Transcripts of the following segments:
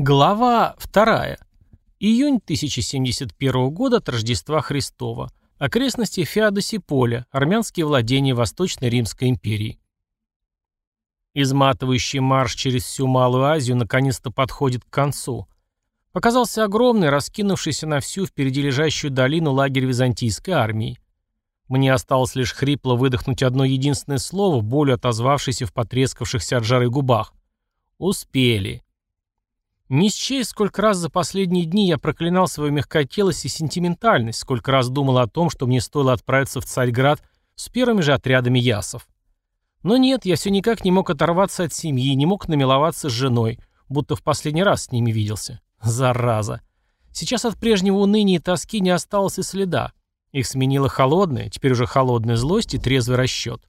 Глава 2. Июнь 1071 года от Рождества Христова. Окрестности Феодосиполя, армянские владения Восточной Римской империи. Изматывающий марш через всю Малую Азию наконец-то подходит к концу. Показался огромный, раскинувшийся на всю впереди лежащую долину лагерь византийской армии. Мне осталось лишь хрипло выдохнуть одно единственное слово, болью отозвавшееся в потрескавшихся от жары губах. Успели. Не счесть, сколько раз за последние дни я проклинал свою мягкотелость и сентиментальность, сколько раз думал о том, что мне стоило отправиться в Царьград с первыми же отрядами ясов. Но нет, я все никак не мог оторваться от семьи, не мог намиловаться с женой, будто в последний раз с ними виделся. Зараза. Сейчас от прежнего уныния и тоски не осталось и следа. Их сменила холодная, теперь уже холодная злость и трезвый расчет.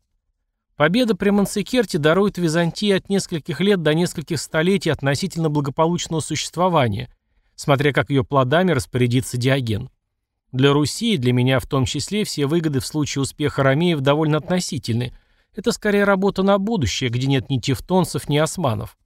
Победа при Мансекерте дарует Византии от нескольких лет до нескольких столетий относительно благополучного существования, смотря как ее плодами распорядится Диоген. Для Руси, для меня в том числе, все выгоды в случае успеха ромеев довольно относительны. Это скорее работа на будущее, где нет ни тевтонцев, ни османов.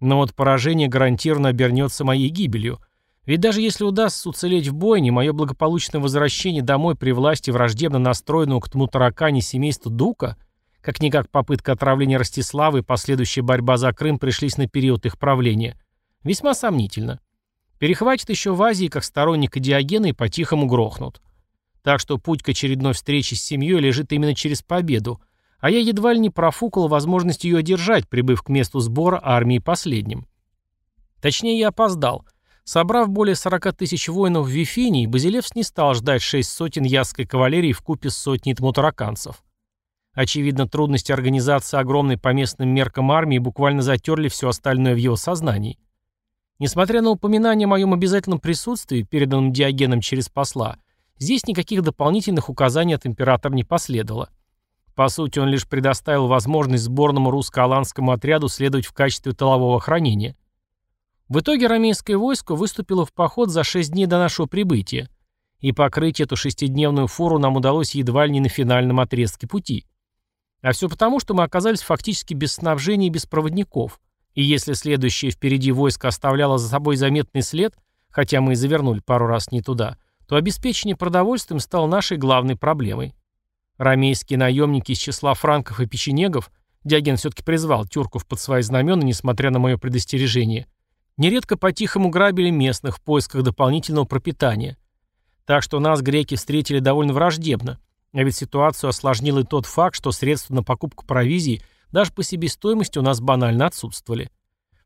Но вот поражение гарантированно обернется моей гибелью. Ведь даже если удастся уцелеть в бойне, мое благополучное возвращение домой при власти враждебно настроенного к тому таракане семейства Дука – как-никак попытка отравления Ростислава и последующая борьба за Крым пришлись на период их правления. Весьма сомнительно. Перехватит еще в Азии как сторонника Диогена и по-тихому грохнут. Так что путь к очередной встрече с семьей лежит именно через победу, а я едва ли не профукал возможность ее одержать, прибыв к месту сбора армии последним. Точнее, я опоздал. Собрав более 40 тысяч воинов в Вифинии, Базилевс не стал ждать шесть сотен ясской кавалерии в купе с сотней тмутараканцев. Очевидно, трудности организации огромной по местным меркам армии буквально затерли все остальное в его сознании. Несмотря на упоминание о моем обязательном присутствии, переданном Диогеном через посла, здесь никаких дополнительных указаний от императора не последовало. По сути, он лишь предоставил возможность сборному русско-аланскому отряду следовать в качестве тылового хранения. В итоге рамейское войско выступило в поход за шесть дней до нашего прибытия, и покрыть эту шестидневную фору нам удалось едва ли не на финальном отрезке пути. А все потому, что мы оказались фактически без снабжения и без проводников. И если следующее впереди войско оставляло за собой заметный след, хотя мы и завернули пару раз не туда, то обеспечение продовольствием стало нашей главной проблемой. Ромейские наемники из числа франков и печенегов, Диоген все-таки призвал тюрков под свои знамена, несмотря на мое предостережение, нередко по-тихому грабили местных в поисках дополнительного пропитания. Так что нас греки встретили довольно враждебно, а ведь ситуацию осложнил и тот факт, что средства на покупку провизии даже по себестоимости у нас банально отсутствовали.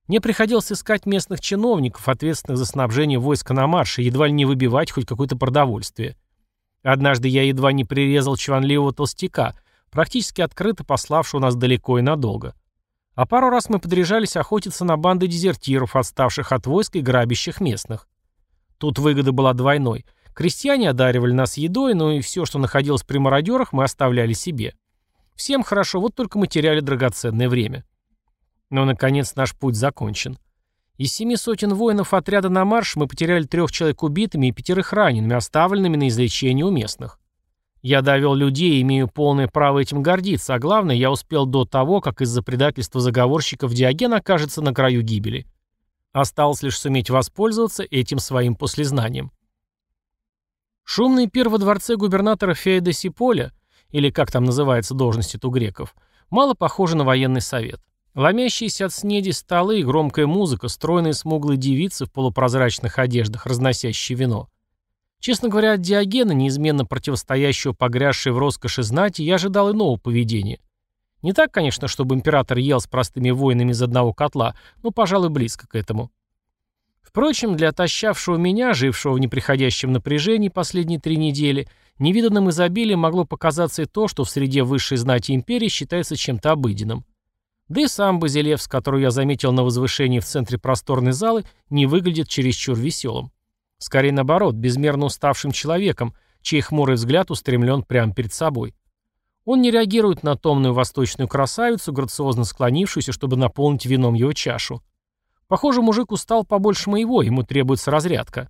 Мне приходилось искать местных чиновников, ответственных за снабжение войска на марше, едва ли не выбивать хоть какое-то продовольствие. Однажды я едва не прирезал чванливого толстяка, практически открыто пославшего нас далеко и надолго. А пару раз мы подряжались охотиться на банды дезертиров, отставших от войск и грабящих местных. Тут выгода была двойной – Крестьяне одаривали нас едой, но и все, что находилось при мародерах, мы оставляли себе. Всем хорошо, вот только мы теряли драгоценное время. Но, наконец, наш путь закончен. Из семи сотен воинов отряда на марш мы потеряли трех человек убитыми и пятерых ранеными, оставленными на излечение у местных. Я довел людей имею полное право этим гордиться, а главное, я успел до того, как из-за предательства заговорщиков Диоген окажется на краю гибели. Осталось лишь суметь воспользоваться этим своим послезнанием. Шумный пир во дворце губернатора Феодосиполя, или как там называется должность у греков, мало похоже на военный совет. Ломящиеся от снеди столы громкая музыка, стройные смуглые девицы в полупрозрачных одеждах, разносящие вино. Честно говоря, от Диогена, неизменно противостоящего погрязшей в роскоши знати, я ожидал иного поведения. Не так, конечно, чтобы император ел с простыми воинами из одного котла, но, пожалуй, близко к этому. Впрочем, для отощавшего меня, жившего в неприходящем напряжении последние три недели, невиданным изобилием могло показаться и то, что в среде высшей знати империи считается чем-то обыденным. Да и сам Базилевс, которого я заметил на возвышении в центре просторной залы, не выглядит чересчур веселым. Скорее наоборот, безмерно уставшим человеком, чей хмурый взгляд устремлен прямо перед собой. Он не реагирует на томную восточную красавицу, грациозно склонившуюся, чтобы наполнить вином его чашу. Похоже, мужик устал побольше моего, ему требуется разрядка.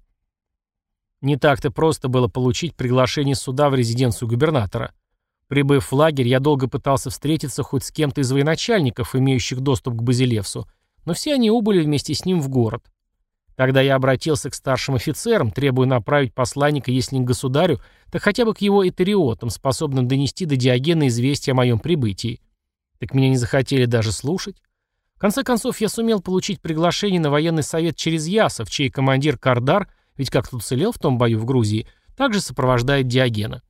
Не так-то просто было получить приглашение суда в резиденцию губернатора. Прибыв в лагерь, я долго пытался встретиться хоть с кем-то из военачальников, имеющих доступ к Базилевсу, но все они убыли вместе с ним в город. Тогда я обратился к старшим офицерам, требуя направить посланника, если не к государю, так хотя бы к его этериотам, способным донести до Диогена известие о моем прибытии. Так меня не захотели даже слушать. Конце концов, я сумел получить приглашение на военный совет через Ясов, чей командир Кардар, ведь как тут уцелел в том бою в Грузии, также сопровождает Диогена.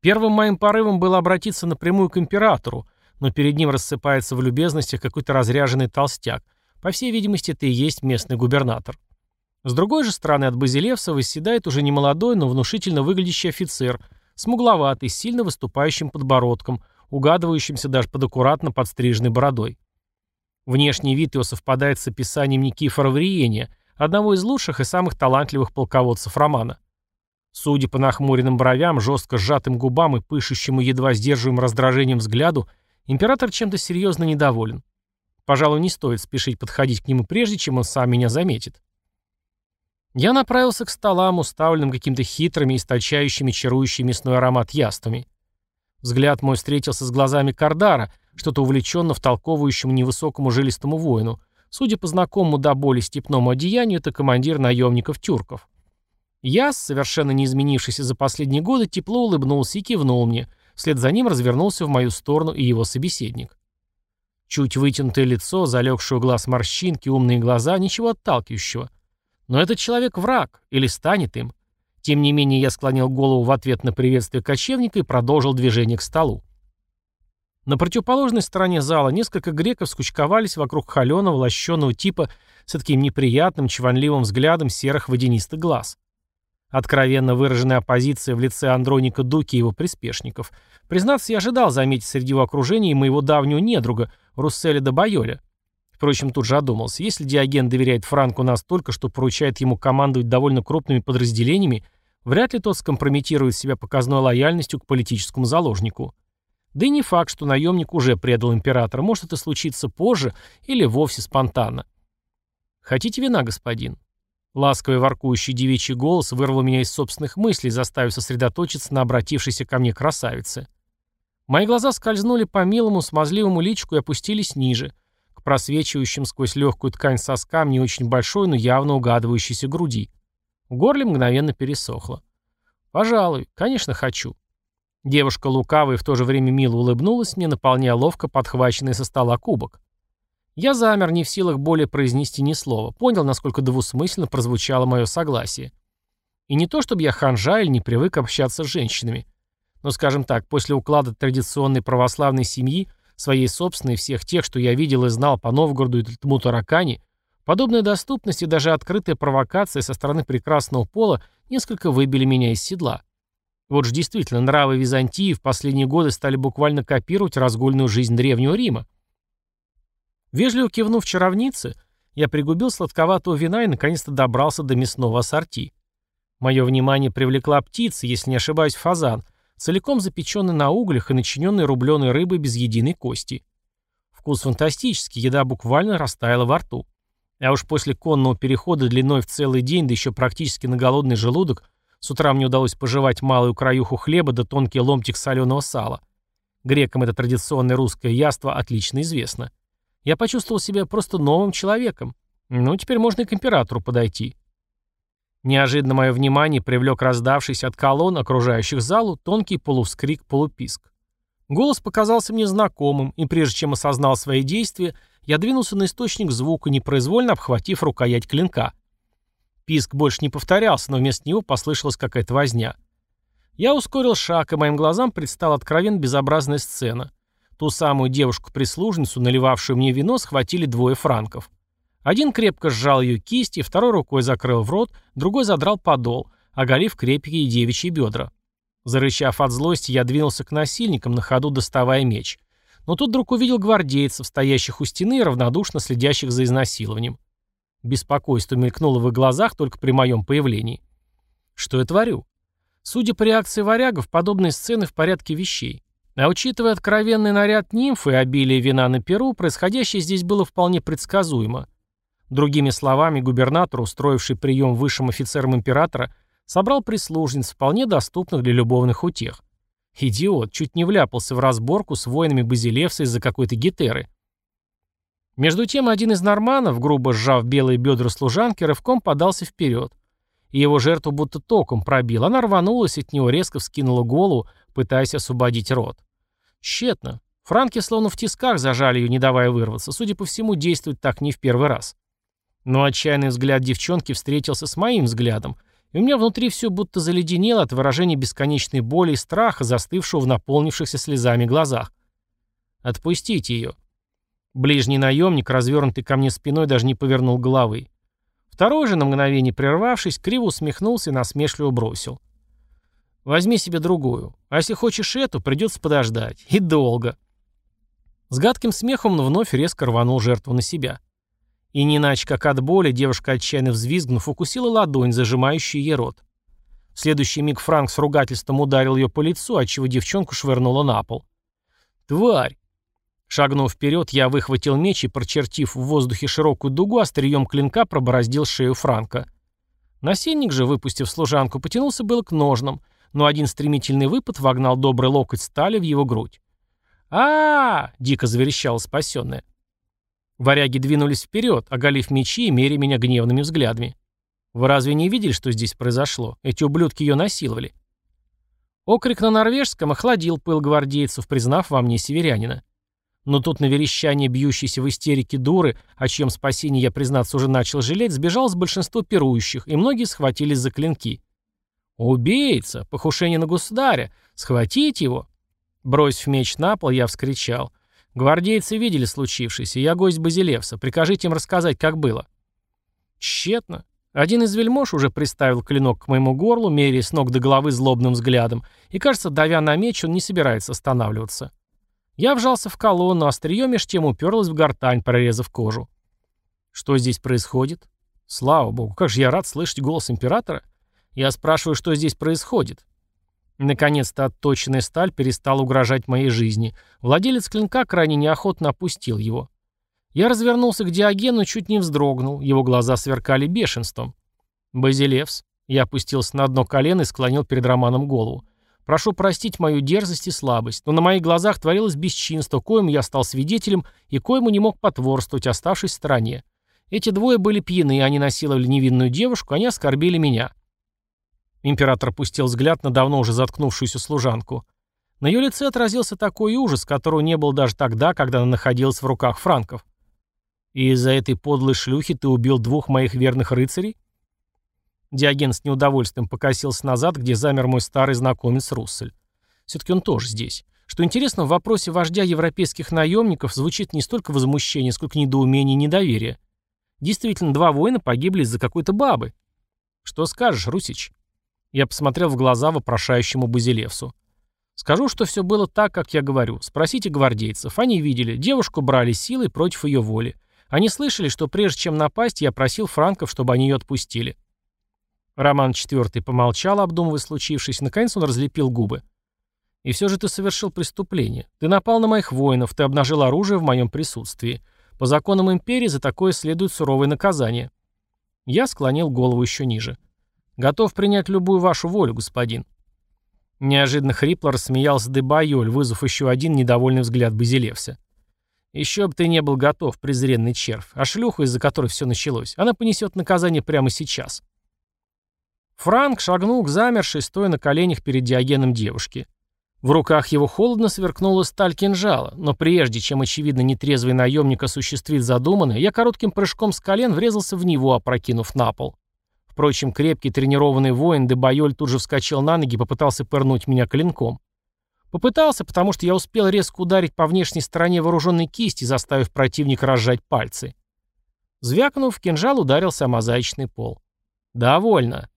Первым моим порывом было обратиться напрямую к императору, но перед ним рассыпается в любезностях какой-то разряженный толстяк, по всей видимости, это и есть местный губернатор. С другой же стороны от Базилевса восседает уже не молодой, но внушительно выглядящий офицер, смугловатый, с сильно выступающим подбородком, угадывающимся даже под аккуратно подстриженной бородой. Внешний вид его совпадает с описанием Никифора Вриения, одного из лучших и самых талантливых полководцев романа. Судя по нахмуренным бровям, жестко сжатым губам и пышущему едва сдерживаемым раздражением взгляду, император чем-то серьезно недоволен. Пожалуй, не стоит спешить подходить к нему прежде, чем он сам меня заметит. Я направился к столам, уставленным каким-то хитрыми, источающими чарующий мясной аромат яствами. Взгляд мой встретился с глазами Кардара, что-то увлеченно втолковывающему невысокому жилистому воину. Судя по знакомому до боли степному одеянию, это командир наемников-тюрков. Я, совершенно не изменившийся за последние годы, тепло улыбнулся и кивнул мне. Вслед за ним развернулся в мою сторону и его собеседник. Чуть вытянутое лицо, залегший у глаз морщинки, умные глаза, ничего отталкивающего. Но этот человек враг, или станет им. Тем не менее, я склонил голову в ответ на приветствие кочевника и продолжил движение к столу. На противоположной стороне зала несколько греков скучковались вокруг холеного, лощеного типа с таким неприятным, чванливым взглядом серых водянистых глаз. Откровенно выраженная оппозиция в лице Андроника Дуки и его приспешников. Признаться, я ожидал заметить среди его окружения моего давнего недруга, Русселя де Байоля. Впрочем, тут же одумался. Если Диоген доверяет Франку настолько, что поручает ему командовать довольно крупными подразделениями, вряд ли тот скомпрометирует себя показной лояльностью к политическому заложнику. Да и не факт, что наемник уже предал императора. Может, это случится позже или вовсе спонтанно. «Хотите вина, господин?» Ласковый воркующий девичий голос вырвал меня из собственных мыслей, заставив сосредоточиться на обратившейся ко мне красавице. Мои глаза скользнули по милому, смазливому личку и опустились ниже, к просвечивающим сквозь легкую ткань соскам не очень большой, но явно угадывающейся груди. В горле мгновенно пересохло. «Пожалуй, конечно, хочу». Девушка лукавая и в то же время мило улыбнулась мне, наполняя ловко подхваченный со стола кубок. Я замер, не в силах более произнести ни слова. Понял, насколько двусмысленно прозвучало мое согласие. И не то, чтобы я ханжа или не привык общаться с женщинами. Но, скажем так, после уклада традиционной православной семьи, своей собственной, всех тех, что я видел и знал по Новгороду и Тмутаракани, подобная доступность и даже открытая провокация со стороны прекрасного пола несколько выбили меня из седла. Вот же действительно, нравы Византии в последние годы стали буквально копировать разгульную жизнь Древнего Рима. Вежливо кивнув чаровнице, я пригубил сладковатого вина и наконец-то добрался до мясного ассорти. Мое внимание привлекла птица, если не ошибаюсь, фазан, целиком запеченный на углях и начиненный рубленой рыбой без единой кости. Вкус фантастический, еда буквально растаяла во рту. А уж после конного перехода длиной в целый день, да еще практически на голодный желудок, с утра мне удалось пожевать малую краюху хлеба да тонкий ломтик соленого сала. Грекам это традиционное русское яство отлично известно. Я почувствовал себя просто новым человеком. Ну, теперь можно и к императору подойти. Неожиданно мое внимание привлек раздавшийся от колонн, окружающих залу, тонкий полувскрик-полуписк. Голос показался мне знакомым, и прежде чем осознал свои действия, я двинулся на источник звука, непроизвольно обхватив рукоять клинка. Писк больше не повторялся, но вместо него послышалась какая-то возня. Я ускорил шаг, и моим глазам предстала откровенно безобразная сцена. Ту самую девушку-прислужницу, наливавшую мне вино, схватили двое франков. Один крепко сжал ее кисти, второй рукой закрыл в рот, другой задрал подол, оголив крепкие девичьи бедра. Зарычав от злости, я двинулся к насильникам, на ходу доставая меч. Но тут вдруг увидел гвардейцев, стоящих у стены и равнодушно следящих за изнасилованием. Беспокойство мелькнуло в их глазах только при моем появлении. Что я творю? Судя по реакции варягов, подобные сцены в порядке вещей. А учитывая откровенный наряд нимфы и обилие вина на перу, происходящее здесь было вполне предсказуемо. Другими словами, губернатор, устроивший прием высшим офицерам императора, собрал прислужниц, вполне доступных для любовных утех. Идиот, чуть не вляпался в разборку с воинами Базилевса из-за какой-то гетеры. Между тем один из норманов, грубо сжав белые бедра служанки, рывком подался вперед. И его жертву будто током пробил. Она рванулась от него, резко вскинула голову, пытаясь освободить рот. Тщетно. Франки словно в тисках зажали ее, не давая вырваться. Судя по всему, действует так не в первый раз. Но отчаянный взгляд девчонки встретился с моим взглядом, и у меня внутри все будто заледенело от выражения бесконечной боли и страха, застывшего в наполнившихся слезами глазах. «Отпустите ее». Ближний наемник, развернутый ко мне спиной, даже не повернул головы. Второй же, на мгновение прервавшись, криво усмехнулся и насмешливо бросил. «Возьми себе другую. А если хочешь эту, придется подождать. И долго». С гадким смехом он вновь резко рванул жертву на себя. И не иначе, как от боли, девушка, отчаянно взвизгнув, укусила ладонь, зажимающую ей рот. В следующий миг Франк с ругательством ударил ее по лицу, отчего девчонку швырнула на пол. «Тварь!» Шагнув вперед, я выхватил меч и, прочертив в воздухе широкую дугу, острием клинка пробороздил шею Франка. Насенник же, выпустив служанку, потянулся было к ножнам, но один стремительный выпад вогнал добрый локоть стали в его грудь. а, -а, -а дико заверещала спасенная. Варяги двинулись вперед, оголив мечи и меря меня гневными взглядами. Вы разве не видели, что здесь произошло? Эти ублюдки ее насиловали. Окрик на норвежском охладил пыл гвардейцев, признав во мне северянина. Но тут на верещание бьющейся в истерике дуры, о чьем спасении я, признаться, уже начал жалеть, сбежалось большинство пирующих, и многие схватились за клинки. «Убийца! Покушение на государя! Схватить его!» Бросив меч на пол, я вскричал. Гвардейцы видели случившееся. Я гость Базилевса. Прикажите им рассказать, как было. Тщетно. Один из вельмож уже приставил клинок к моему горлу, меряя с ног до головы злобным взглядом, и, кажется, давя на меч, он не собирается останавливаться. Я вжался в колонну, острие меж тем уперлось в гортань, прорезав кожу. Что здесь происходит? Слава богу, как же я рад слышать голос императора. Я спрашиваю, что здесь происходит. Наконец-то отточенная сталь перестала угрожать моей жизни. Владелец клинка крайне неохотно опустил его. Я развернулся к Диогену и чуть не вздрогнул. Его глаза сверкали бешенством. «Базилевс». Я опустился на одно колено и склонил перед Романом голову. «Прошу простить мою дерзость и слабость, но на моих глазах творилось бесчинство, коему я стал свидетелем и коему не мог потворствовать, оставшись в стороне. Эти двое были пьяны, они насиловали невинную девушку, они оскорбили меня. Император опустил взгляд на давно уже заткнувшуюся служанку. На ее лице отразился такой ужас, которого не было даже тогда, когда она находилась в руках франков. «И из-за этой подлой шлюхи ты убил двух моих верных рыцарей?» Диоген с неудовольствием покосился назад, где замер мой старый знакомец Руссель. Все-таки он тоже здесь. Что интересно, в вопросе вождя европейских наемников звучит не столько возмущение, сколько недоумение и недоверие. Действительно, два воина погибли из-за какой-то бабы. Что скажешь, Русич? Я посмотрел в глаза вопрошающему Базилевсу. Скажу, что все было так, как я говорю. Спросите гвардейцев. Они видели. Девушку брали силой против ее воли. Они слышали, что прежде чем напасть, я просил франков, чтобы они ее отпустили. Роман IV помолчал, обдумывая случившееся. Наконец он разлепил губы. «И все же ты совершил преступление. Ты напал на моих воинов, ты обнажил оружие в моем присутствии. По законам империи за такое следует суровое наказание». Я склонил голову еще ниже. Готов принять любую вашу волю, господин». Неожиданно хрипло рассмеялся Дебайоль, вызвав еще один недовольный взгляд Базилевса. «Еще бы ты не был готов, презренный червь, а шлюха, из-за которой все началось, она понесет наказание прямо сейчас». Франк шагнул к замершей, стоя на коленях перед диагеном девушки. В руках его холодно сверкнула сталь кинжала, но прежде чем, очевидно, нетрезвый наемник осуществит задуманное, я коротким прыжком с колен врезался в него, опрокинув на пол. Впрочем, крепкий тренированный воин Дебайоль тут же вскочил на ноги и попытался пырнуть меня клинком. Попытался, потому что я успел резко ударить по внешней стороне вооруженной кисти, заставив противника разжать пальцы. Звякнув, кинжал ударился о мозаичный пол. «Довольно».